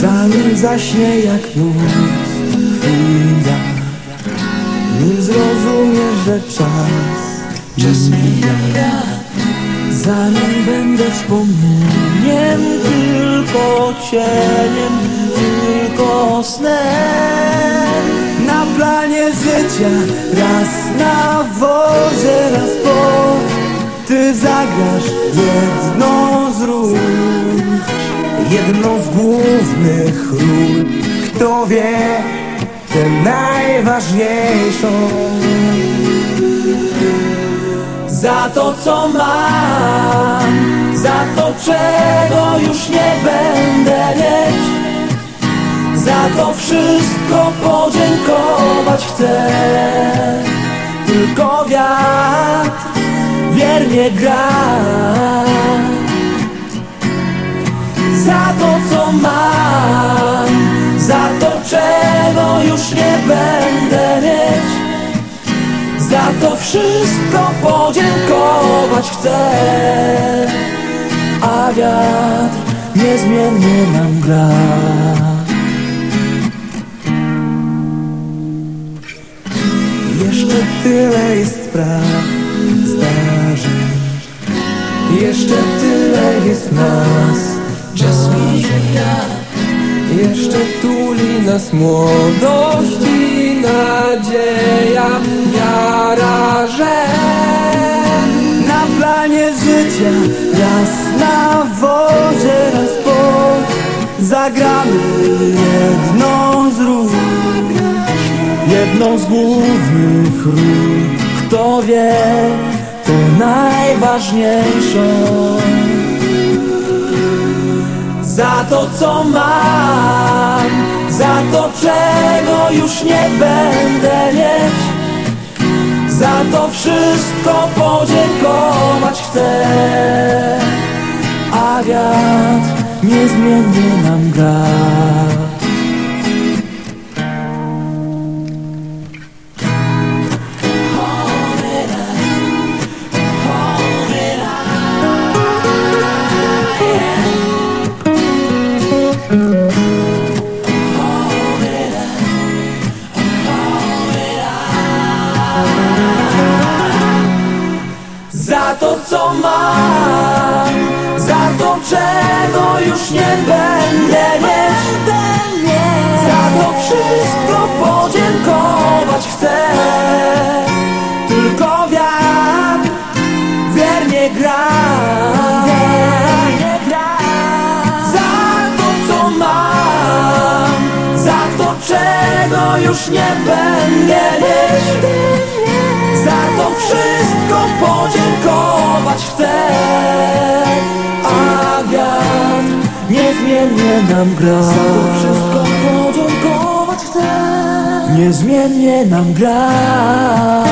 Zanim zaśnie jak noc chwila Nim zrozumiesz, że czas czas mija. Zanim będę wspomnieniem Tylko cieniem, tylko snem. Na planie życia Raz na wodzie, raz po. Ty zagrasz ról Jedną z głównych ról. Kto wie, tę najważniejszą. Za to co mam Za to czego już nie będę mieć. Za to wszystko podziękować chcę. Tylko wiatr wiernie gra za to co mam Za to czego już nie będę mieć. Za to wszystko podziękować chcę A wiatr niezmiennie nam gra Jeszcze tyle jest spraw, zdarzeń. Jeszcze tyle jest nas Czas mija, Jeszcze tuli nas młodość i nadzieja Wiara, że na planie życia Raz na wodzie, raz po Zagramy jedną z ról Jedną z głównych ról Kto wie, to najważniejszą za to co mam, za to czego już nie będę mieć. Za to wszystko podziękować chcę. A wiatr niezmiennie nam gra Za to co mam Za to czego już nie będę mieć. Za to wszystko podziękować chcę. Tylko wiatr wiernie gra. Za to co mam Za to czego już nie będę mieć niezmiennie nam gra. Za to wszystko podziękować chcę. Niezmiennie nam gra